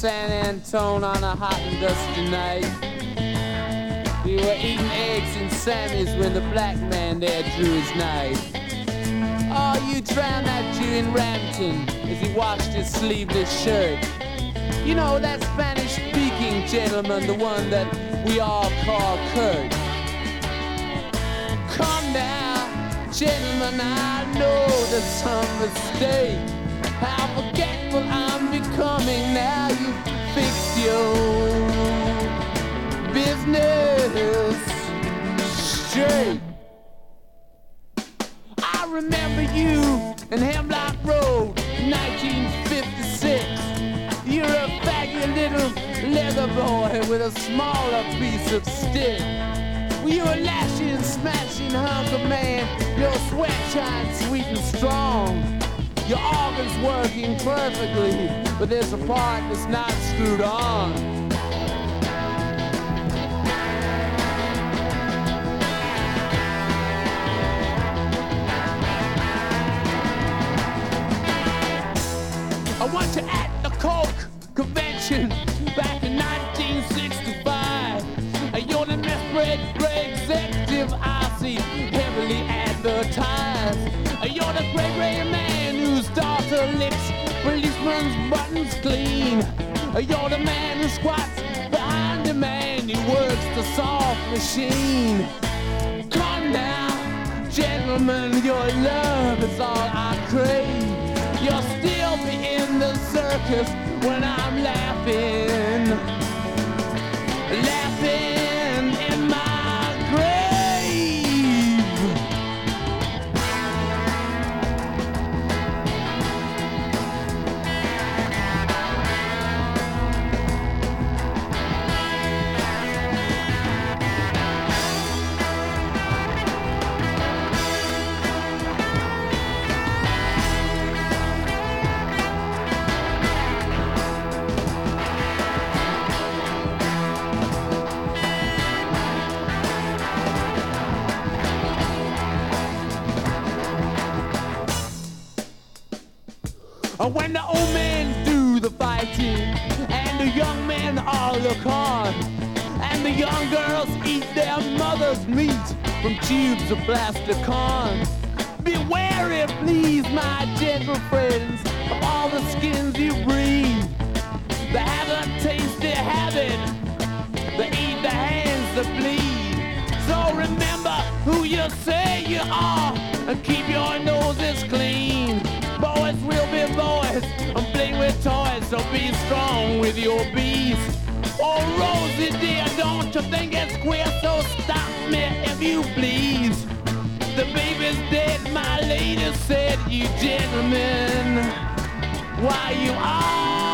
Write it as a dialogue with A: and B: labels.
A: San Antone on a hot and dusty night. We were eating eggs and Sammy's when the black man there drew his knife. Oh, you drowned that Jew in Rampton as he washed his sleeveless shirt. You know, that Spanish speaking gentleman, the one that we all call Kurt. Come now, gentlemen, I know there's some mistake. I remember you in Hemlock Road, 1956. You're a faggy little leather boy with a smaller piece of stick. You were lashing, smashing hunk of man. Your sweat shines sweet and strong. Your organ's working perfectly, but there's a part that's not screwed on. Want you at the Coke convention back in 1965. You're the misbred gray executive I see heavily advertised. You're the gray gray man whose daughter licks policeman's buttons clean. You're the man who squats behind the man who works the soft machine. Come now, gentlemen, your love is all I crave. Circus when I'm laughing, laughing Oh, when the old men do the fighting, and the young men all look on, and the young girls eat their mother's meat from tubes of plastic corn. Beware it, please, my gentle friends, of all the skins you breathe. They haven't tasted habit, they eat the hands that bleed. So remember who you say you are, and keep your noses clean. Will be boys, and play with toys, so be strong with your bees. Oh, Rosie dear, don't you think it's queer? So stop me if you please. The baby's dead, my lady said, you gentlemen. Why you are